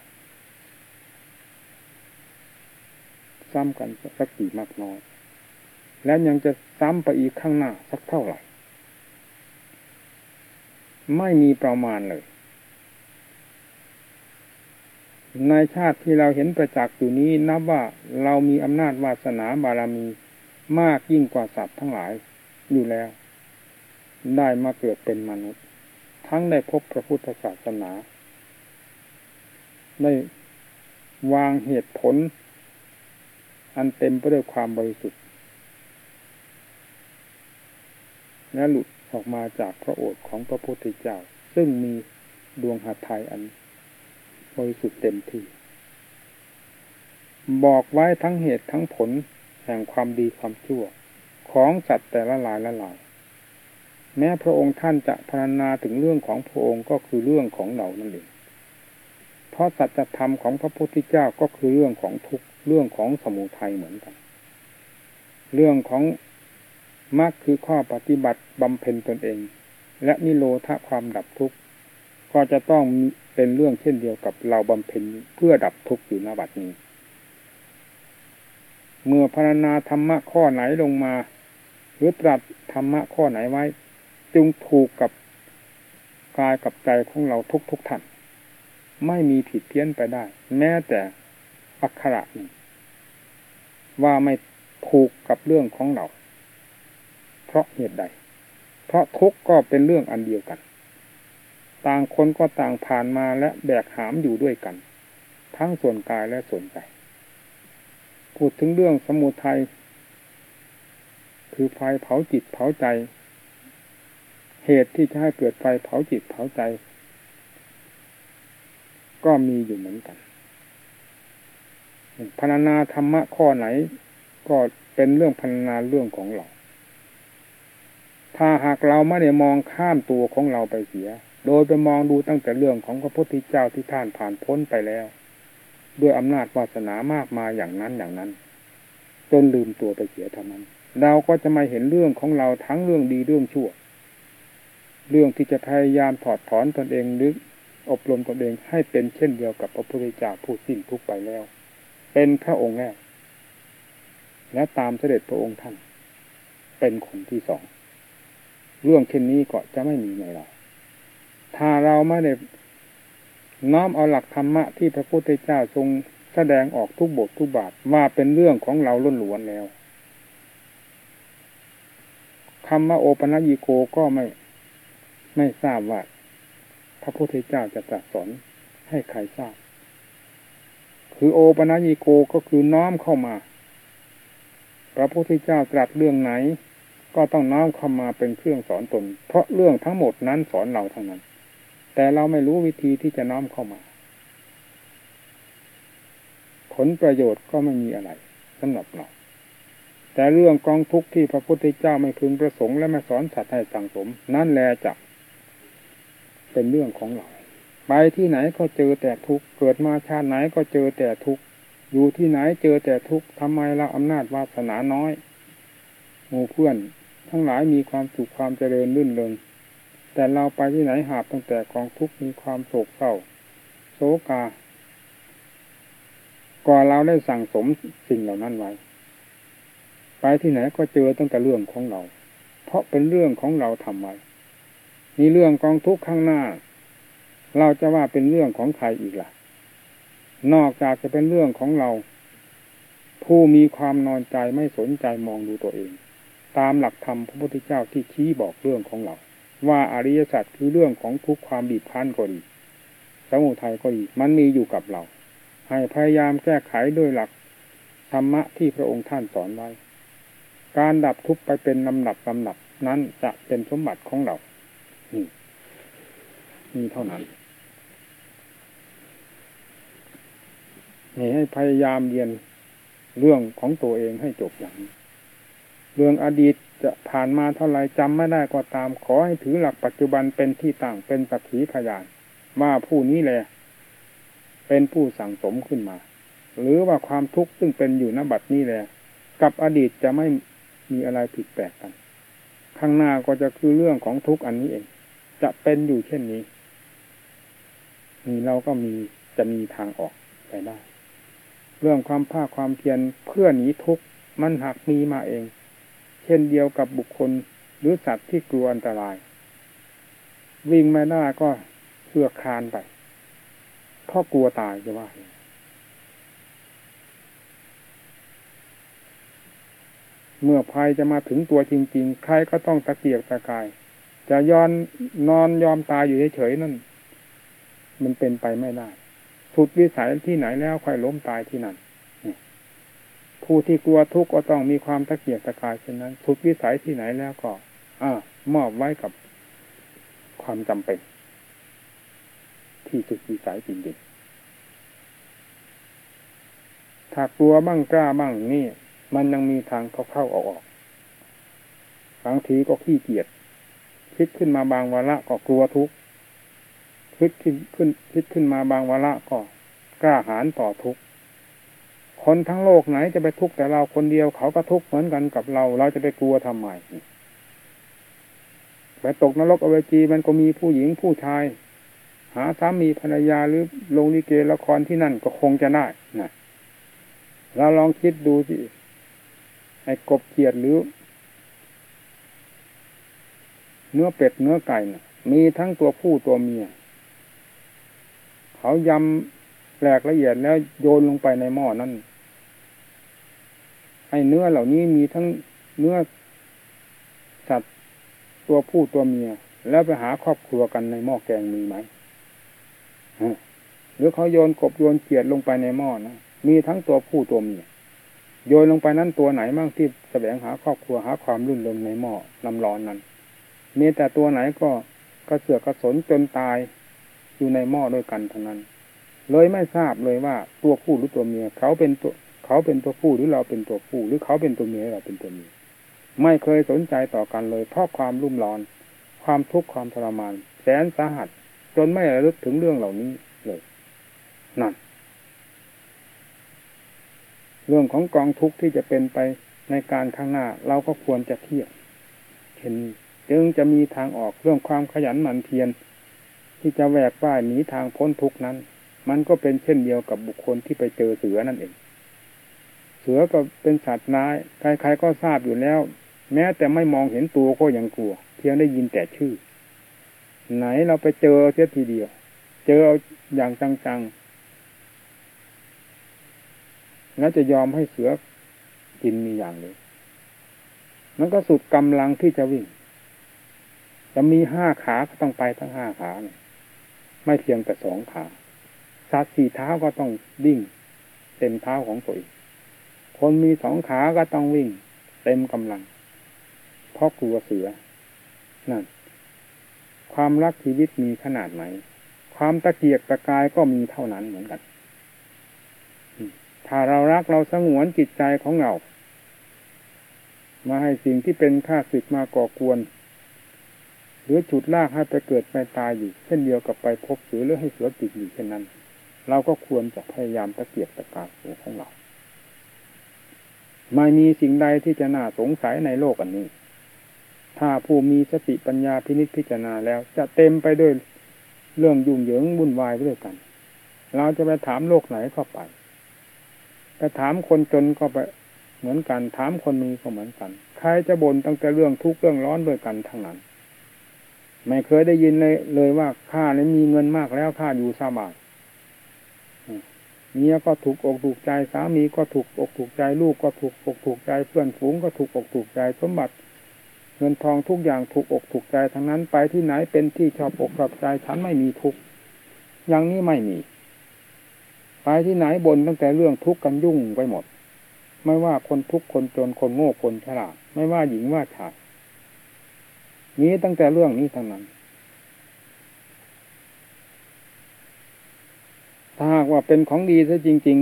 ซ้ำกันสักกี่มากน้อย แล้วยังจะซ้ำไปอีกข้างหน้าสักเท่าไหร่ ไม่มีประมาณเลย ในชาติที่เราเห็นประจักษ์อยู่นี้นับว่าเรามีอำนาจวาสนาบารมีมากยิ่งกว่าสัตว์ทั้งหลายอยู่แล้ว ได้มาเกิดเป็นมนุษย์ ทั้งได้พบพระพุทธศาสนา ได้วางเหตุผล อันเต็มไปด้วยความบริสุทธิ์ และหลุดออกมาจากพระโอษฐ์ของพระพุทธเจ้า ซึ่งมีดวงหัตถ์ไทยอันบริสุทธิ์เต็มที่ บอกไว้ทั้งเหตุทั้งผลแห่งความดีความชั่ว ของสัตว์แต่ละหลายละหลาย แม้พระองค์ท่านจะพรรณนาถึงเรื่องของพระองค์ก็คือเรื่องของเรานั่นเองเพราะสัจธรรมของพระพุทธเจ้าก็คือเรื่องของทุกเรื่องของสมุทัยเหมือนกัน เรื่องของ มรรคคือข้อปฏิบัติบำเพ็ญตนเอง และนิโรธความดับทุกข์ก็จะต้องเป็นเรื่องเช่นเดียวกับเราบำเพ็ญเพื่อดับทุกข์อยู่ณบัดนี้ เมื่อพรรณนาธรรมะข้อไหนลงมา หรือตรัสธรรมะข้อไหนไว้ จึงถูกกับกายกับใจของเราทุกทุกท่านไม่มีผิดเพี้ยนไปได้ แม้แต่อักขระหนึ่งว่าไม่ถูกกับเรื่องของเรา ราะเหตุใด เพราะทุกก็เป็นเรื่องอันเดียวกัน ต่างคนก็ต่างผ่านมาและแบกหามอยู่ด้วยกัน ทั้งส่วนกายและส่วนใจ พูดถึงเรื่องสมุทัยคือไฟเผาจิตเผาใจ เหตุที่จะให้เกิดไฟเผาจิตเผาใจ ก็มีอยู่เหมือนกันพรรณนาธรรมะข้อไหน ก็เป็นเรื่องพรรณนาเรื่องของเรา ถ้าหากเราไม่ได้มองข้ามตัวของเราไปเสีย โดยไปมองดูตั้งแต่เรื่องของพระพุทธเจ้าที่ท่านผ่านพ้นไปแล้ว ด้วยอำนาจวาสนามากมายอย่างนั้นอย่างนั้น จนลืมตัวไปเสียเท่านั้น เราก็จะมาเห็นเรื่องของเราทั้งเรื่องดีเรื่องชั่ว เรื่องที่จะพยายามถอดถอนตนเองหรืออบรมตนเองให้เป็นเช่นเดียวกับพระพุทธเจ้าผู้สิ้นทุกไปแล้ว เป็นพระองค์แรกและตามเสด็จพระองค์ท่าน เป็นคนที่สอง เรื่องเช่นนี้ก็จะไม่มีในเรา ถ้าเราไม่ได้น้อมเอาหลักธรรมะที่พระพุทธเจ้าทรงแสดงออกทุกบททุกบาทว่าเป็นเรื่องของเราล้นล้วนแล้วคำว่าโอปัญญิโกก็ไม่ไม่ทราบว่า พระพุทธเจ้าจะตรัสสอนให้ใครทราบ คือโอปัญญิโกก็คือน้อมเข้ามา พระพุทธเจ้าตรัสเรื่องไหน ก็ต้องน้อมเข้ามาเป็นเครื่องสอนตน เพราะเรื่องทั้งหมดนั้นสอนเราทั้งนั้น แต่เราไม่รู้วิธีที่จะน้อมเข้ามา ผลประโยชน์ก็ไม่มีอะไรสำหรับเราแต่เรื่องกองทุกข์ที่พระพุทธเจ้าไม่พึงประสงค์และไม่สอนสัตว์ให้สังสม นั่นแหละจะเป็นเรื่องของเราไปที่ไหนก็เจอแต่ทุกข์เกิดมาชาติไหนก็เจอแต่ทุกข์อยู่ที่ไหนเจอแต่ทุกข์ทำไมเราอำนาจวาสนาน้อยหมู่เพื่อน ทั้งหลายมีความสุขความเจริญลื่นเริงแต่เราไปที่ไหนหาบตั้งแต่กองทุกข์มีความโศกเศร้า โศกา ก่อนเราได้สั่งสมสิ่งเหล่านั้นไว้ ไปที่ไหนก็เจอตั้งแต่เรื่องของเรา เพราะเป็นเรื่องของเราทำไว้มีเรื่องกองทุกข์ข้างหน้า เราจะว่าเป็นเรื่องของใครอีกล่ะ นอกจากจะเป็นเรื่องของเรา ผู้มีความนอนใจไม่สนใจมองดูตัวเอง ตามหลักธรรมพระพุทธเจ้าที่ชี้บอกเรื่องของเรา ว่าอริยสัจคือเรื่องของทุกความบีบคั้นก็ดีสมุทัยก็ดีมันมีอยู่กับเรา ให้พยายามแก้ไขด้วยหลักธรรมะที่พระองค์ท่านสอนไว้ การดับทุกข์ไปเป็นลำดับลำดับนั้นจะเป็นสมบัติของเรา นี่มีเท่านั้นนี่ให้พยายามเรียนเรื่องของตัวเองให้จบอย่างนี้ เรื่องอดีตจะผ่านมาเท่าไรจำไม่ได้ก็ตาม ขอให้ถือหลักปัจจุบันเป็นที่ตั้งเป็นสักขีพยานว่าผู้นี้แหละเป็นผู้สั่งสมขึ้นมา หรือว่าความทุกข์ซึ่งเป็นอยู่ณบัดนี้แหละกับอดีตจะไม่มีอะไรผิดแปลกกัน ข้างหน้าก็จะคือเรื่องของทุกข์อันนี้เอง จะเป็นอยู่เช่นนี้นี่เราก็มีจะมีทางออกไปได้ เรื่องความภาคความเพียรเพื่อหนีทุกข์มันหักมีมาเอง เช่นเดียวกับบุคคลหรือสัตว์ที่กลัวอันตราย วิ่งไม่ได้ก็เสือคานไปเพราะกลัวตายจะว่าเมื่อภัยจะมาถึงตัวจริง ๆ ใครก็ต้องตะเกียกตะกาย จะยอนนอนยอมตายอยู่เฉยๆนั่น มันเป็นไปไม่ได้ สุดวิสัยที่ไหนแล้วค่อยล้มตายที่นั่น ผู้ที่กลัวทุกข์ก็ต้องมีความตะเกียกตะกายเช่นนั้นสุดวิสัยที่ไหนแล้วก็อมอบไว้กับความจำเป็น ที่สุดวิสัยจริงๆถ้ากลัวบ้างกล้าบ้างนี่ มันยังมีทางเข้าเข้าออกออกบางทีก็ขี้เกียจคิดขึ้นมาบางวาระก็กลัวทุกข์คิดขึ้นขึ้นคิดขึ้นมาบางวาระก็กล้าหาญต่อทุกข์ คนทั้งโลกไหนจะไปทุกข์แต่เราคนเดียวเขาก็ทุกข์เหมือนกันกับเรา เราจะไปกลัวทำไมไปตกนรกอเวจีมันก็มีผู้หญิงผู้ชาย หาสามีภรรยาหรือลงลิเกละครที่นั่นก็คงจะได้นะเราลองคิดดูสิไอ้กบเขียดหรือ เนื้อเป็ดเนื้อไก่นะ่ะ มีทั้งตัวผู้ตัวเมีย เขายำแหลกละเอียดแล้วโยนลงไปในหม้อนั่น ไอ้เนื้อเหล่านี้มีทั้งเนื้อสัตว์ตัวผู้ตัวเมีย แล้วไปหาครอบครัวกันในหม้อแกงมีไหมหรือเขาโยนกบโยนเกียดลงไปในหม้อนะมีทั้งตัวผู้ตัวเมียโยนลงไปนั้นตัวไหนบ้างที่แสวงหาครอบครัวหาความรุ่นเริงในหม้อน้ำร้อนนั้นมีแต่ตัวไหนก็กระเสือกกระสนจนตายอยู่ในหม้อด้วยกันทั้งนั้น เลยไม่ทราบเลยว่าตัวผู้หรือตัวเมียเขาเป็นตัว เขาเป็นตัวผู้หรือเราเป็นตัวผู้ หรือเขาเป็นตัวเมียเราเป็นตัวเมียไม่เคยสนใจต่อกันเลยเพราะความรุ่มร้อน ความทุกข์ความทรมาน แสนสาหัส จนไม่ระลึกถึงเรื่องเหล่านี้เลยนั่นเรื่องของกองทุกข์ที่จะเป็นไปในการข้างหน้า เราก็ควรจะเที่ยวเห็นจึงจะมีทางออกเรื่องความขยันหมั่นเพียรที่จะแหวกว่ายหนีทางพ้นทุกนั้น มันก็เป็นเช่นเดียวกับบุคคลที่ไปเจอเสือนั่นเอง สือก็เป็นสัตว์น้าย ใครๆก็ทราบอยู่แล้ว แม้แต่ไม่มองเห็นตัวก็ยังกลัว เพียงได้ยินแต่ชื่อ ไหนเราไปเจอเสียทีเดียว เจออย่างจังๆแล้วจะยอมให้เสือกินมีอย่างเลยมันก็สุดกำลังที่จะวิ่ง จะมีห้าขาก็ต้องไปทั้งห้าขาเนี่ยไม่เพียงแต่สองขาสัตว์สี่เท้าก็ต้องวิ่ง เต็มเท้าของตัวเอง คนมีสองขาก็ต้องวิ่ง เต็มกำลัง เพราะกลัวเสือ นั่น ความรักชีวิตมีขนาดไหน ความตะเกียกตะกายก็มีเท่านั้นเหมือนกัน ถ้าเรารักเราสงวนจิตใจของเรา มาให้สิ่งที่เป็นข้าศึกมาก่อกวน หรือจุดลากให้ไปเกิดไปตายอยู่ เช่นเดียวกับไปพบเสือหรือให้เสือติดอยู่เช่นนั้น เราก็ควรจะพยายามตะเกียกตะกายของเรา ไม่มีสิ่งใดที่จะน่าสงสัยในโลกอันนี้ ถ้าผู้มีสติปัญญาพินิจพิจารณาแล้ว จะเต็มไปด้วยเรื่องยุ่งเหยิงวุ่นวายด้วยกัน เราจะไปถามโลกไหนเข้าไปไปถามคนจนก็ไปเหมือนกัน ถามคนมีก็เหมือนกัน ใครจะบ่นตั้งแต่เรื่องทุกข์เรื่องร้อนด้วยกันทั้งนั้น ไม่เคยได้ยินเลยเลยว่าข้าเนี้มีเงินมากแล้วข้าอยู่สบาย เมียก็ถูกอกถูกใจสามีก็ถูกอกถูกใจลูกก็ถูกอกถูกใจเพื่อนฝูงก็ถูกอกถูกใจสมบัติเงินทองทุกอย่างถูกอกถูกใจทั้งนั้นไปที่ไหนเป็นที่ชอบอกชอบใจฉันไม่มีทุกอย่างนี้ไม่มี ไปที่ไหนบนตั้งแต่เรื่องทุกข์กันยุ่งไปหมด ไม่ว่าคนทุกข์คนจนคนโง่คนฉลาด ไม่ว่าหญิงว่าชายนี้ตั้งแต่เรื่องนี้ทั้งนั้น ถ้าหากว่าเป็นของดีซะจริง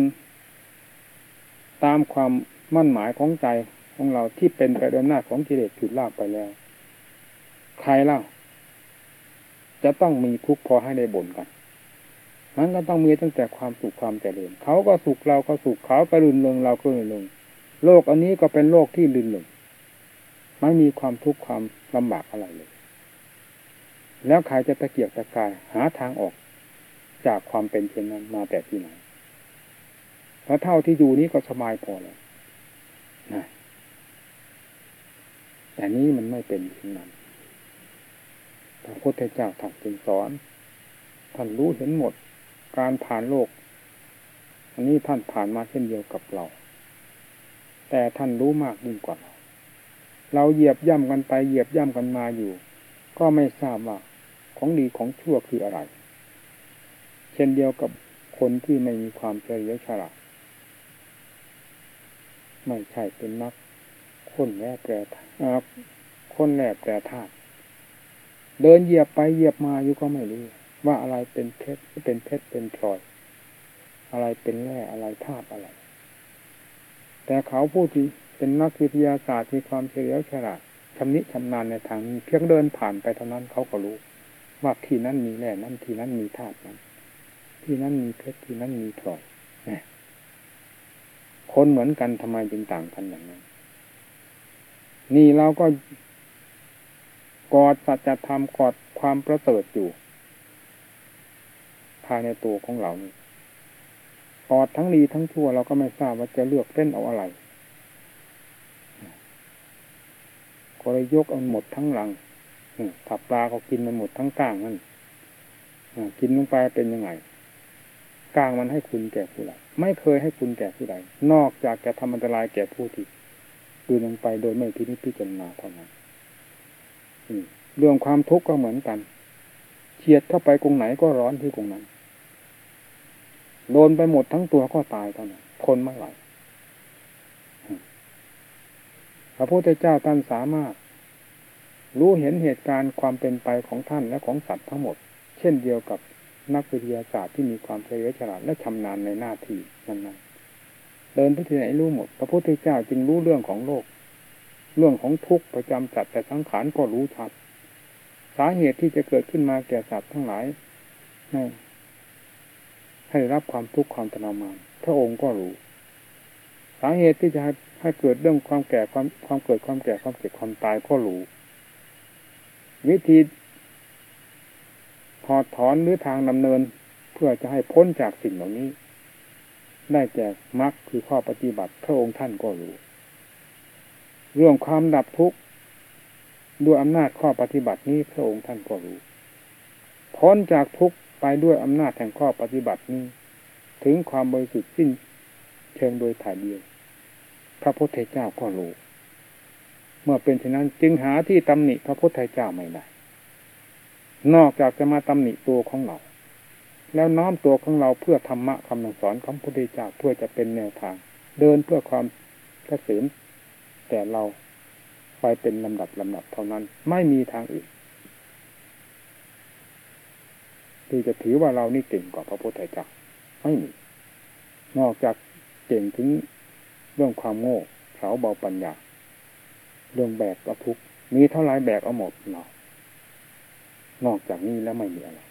ๆ ตามความมั่นหมายของใจของเราที่เป็นไปด้วยอำนาจของกิเลสฉุดลากไปแล้ว ใครเล่า จะต้องมีทุกข์พอให้ได้บ่นกันมันก็ต้องมีตั้งแต่ความสุขความเจริญเขาก็สุขเราก็สุขเขาก็ลื่นเลงเราก็ลื่นเลงโลกอันนี้ก็เป็นโลกที่ลื่นเลงไม่มีความทุกข์ความลำบากอะไรเลย แล้วใครจะตะเกียกตะกายหาทางออก จากความเป็นเช่นนั้นมาแต่ที่ไหนเพราะเท่าที่อยู่นี้ก็สบายพอแล้วนะแต่นี้มันไม่เป็นเช่นนั้นพระพุทธเจ้าถักจึงสอน ท่านรู้เห็นหมด การผ่านโลก อันนี้ท่านผ่านมาเช่นเดียวกับเรา แต่ท่านรู้มากยิ่งกว่าเรา เราเหยียบย่ำกันไปเหยียบย่ำกันมาอยู่ ก็ไม่ทราบว่าของดีของชั่วคืออะไร เช่นเดียวกับคนที่ไม่มีความเฉลียวฉลาดไม่ใช่เป็นนักค้นแร่แปรค้นแร่แปรธาตุเดินเหยียบไปเหยียบมาอยู่ก็ไม่รู้ว่าอะไรเป็นเพชรเป็นเพชรเป็นพลอย อะไรเป็นแร่อะไรธาตุอะไร แต่เขาผู้ที่เป็นนักวิทยาศาสตร์มีความเฉลียวฉลาดชำนิชำนาญในทางนี้เพียงเดินผ่านไปเท่านั้นเขาก็รู้ ว่าที่นั้นมีแร่นั้นที่นั้นมีธาตุนั้น ที่นั่นมีเพชรที่นั่นมีพลอยคนเหมือนกันทำไมจึงต่างกันอย่างนั้น นี่เราก็กอดสัจธรรมกอดความประเสริฐอยู่ ภายในตัวของเรานี่กอดทั้งดีทั้งชั่วเราก็ไม่ทราบว่าจะเลือกเล่นเอาอะไรก็เลยยกเอาหมดทั้งหลังถับปลาก็กินมันหมดทั้งก้างนั่นกินลงไปเป็นยังไง กลางมันให้คุณแก่ผู้ใดไม่เคยให้คุณแก่ผู้ใดนอกจากจะทำอันตรายแก่ผู้ที่ดูลงไปโดยไม่พินิจพิจารณาเท่านั้นเรื่องความทุกข์ก็เหมือนกันเฉียดเข้าไปกรงไหนก็ร้อนที่กรงนั้นโดนไปหมดทั้งตัวก็ตายเท่านั้นคนเมื่อไหร่พระพุทธเจ้าท่านสามารถ รู้เห็นเหตุการณ์ความเป็นไปของท่านและของสัตว์ทั้งหมด เช่นเดียวกับ นักวิทยาศาสตร์ที่มีความเฉลียวฉลาดและชำนาญในหน้าที่นั้นๆเดินไปที่ไหนรู้หมด พระพุทธเจ้าจึงรู้เรื่องของโลก เรื่องของทุกข์ประจำจัดแต่สังขารก็รู้ชัด สาเหตุที่จะเกิดขึ้นมาแก่สัตว์ทั้งหลายให้รับความทุกข์ความทรมานพระองค์ก็รู้ สาเหตุที่จะให้เกิดเรื่องความแก่ความความเกิดความแก่ความเจ็บความตายก็รู้วิธี ถอถอนหรือทางดำเนินเพื่อจะให้พ้นจากสิ่งเหล่านี้ ได้แก่มรรคคือข้อปฏิบัติพระองค์ท่านก็รู้ เรื่องความดับทุกข์ด้วยอำนาจข้อปฏิบัตินี้พระองค์ท่านก็รู้ พ้นจากทุกข์ไปด้วยอำนาจแห่งข้อปฏิบัตินี้ ถึงความบริสุทธิ์สิ้นเชิงโดยถ่ายเดียว พระพุทธเจ้าก็รู้ เมื่อเป็นเช่นนั้นจึงหาที่ตำหนิพระพุทธเจ้าไม่ได้ นอกจากจะมาตำหนิตัวของเรา แล้วน้อมตัวของเราเพื่อธรรมะคำสอนของพระพุทธเจ้าเพื่อจะเป็นแนวทาง เดินเพื่อความกระสืมแต่เราไปเป็นลำดับลำดับเท่านั้น ไม่มีทางอื่นที่จะถือว่าเรานี่เก่งกว่าพระพุทธเจ้าไม่มีนอกจากเก่งถึงเรื่องความโง่เฉาเบาปัญญา เรื่องแบกกระทุกมีเท่าไรแบกเอาหมดเนา นอกจากนี้แล้วไม่มีอะไร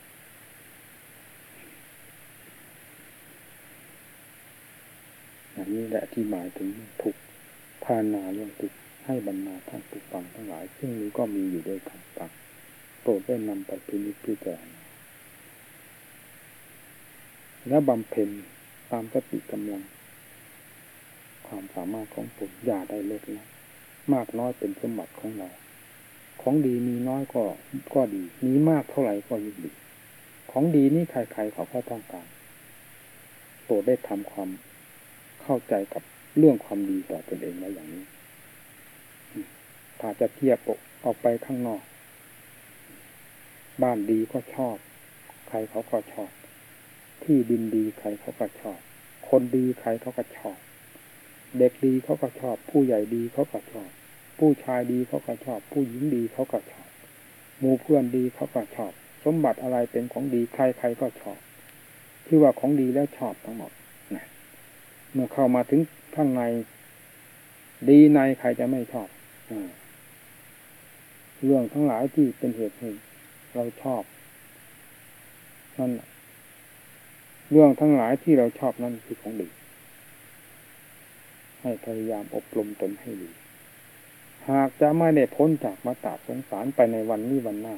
อันนี้แหละที่หมายถึงทุกภาวนาเรื่องทุกให้บรรณาท่านผู้ฟังทั้งหลาย ซึ่งนี้ก็มีอยู่ด้วยกันฟังโปรดได้นำไปพินิจพิจารณาและบำเพ็ญตามสติกำลัง ความสามารถของตนอย่าได้เลิกนะมากน้อยเป็นสมบัติของเรา ของดีมีน้อยก็ก็ดี มีมากเท่าไหร่ก็ยิ่งดี ของดีนี่ใครๆเขาก็ต้องการโปรดได้ทำความเข้าใจกับเรื่องความดีต่อตนเองไว้อย่างนี้ถ้าจะเทียบออกไปข้างนอก บ้านดีก็ชอบ ใครเขาก็ชอบ ที่ดินดีใครเขาก็ชอบ คนดีใครเขาก็ชอบ เด็กดีเขาก็ชอบ ผู้ใหญ่ดีเขาก็ชอบ ผู้ชายดีเขาก็ชอบ ผู้หญิงดีเขาก็ชอบมูเพื่อนดีเขาก็ชอบ สมบัติอะไรเป็นของดีใครใครก็ชอบ ที่ว่าของดีแล้วชอบทั้งหมดนะเมื่อเข้ามาถึงข้างใน ดีในใครจะไม่ชอบอเรื่องทั้งหลายที่เป็นเหตุให้เราชอบนั่นเรื่องทั้งหลายที่เราชอบนั่นคือของดี ให้พยายามอบรมตนให้ดี หากจะไม่ได้พ้นจากมาตาสงสารไปในวันนี้วันหน้า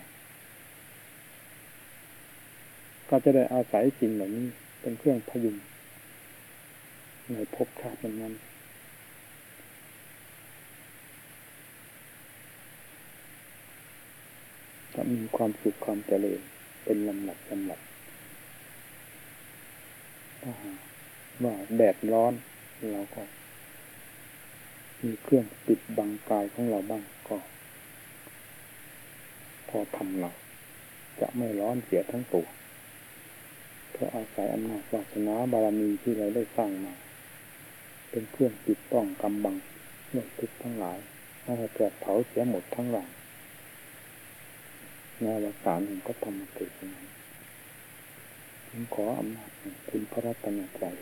ก็จะได้อาศัยสิ่งเหล่านี้เป็นเครื่องพยุงในภพชาตินั้นจะมีความสุขความเจริญเป็นลำหลับลำหลับว่าแดดร้อนเราก็ มีเครื่องปิดบังกายของเราบ้างก็ พอทำเรา จะไม่ร้อนเสียทั้งตัวเพราะอาศัยอำนาจวาสนาบารมีที่เราได้สร้างมา เป็นเครื่องปิดป้องกำบังเรื่องทุกข์ทั้งหลายให้เกิดเผาเสียหมดทั้งหลังในวสารหนึ่งก็ทำมาเกิดอย่างนั้นผมขออำนาจคุณพระรัตนตรัย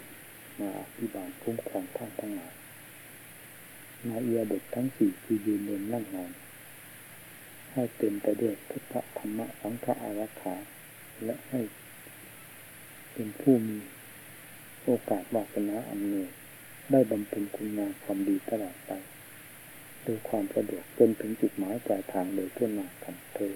มาอธิบายคุ้มครองท่านทั้งหลาย นาเอียบททั้งสี่คือยืนเดินนั่งนอนให้เต็มไปด้วยพุทธธรรมะสังฆอารักขา และให้เป็นผู้มีโอกาสวาสนาอันเนยได้บำเพ็ญคุณงามความดีตลอดไปโดยความสะดวกจนถึงจุดหมายปลายทางโดยทั่วหน้ากันเธอ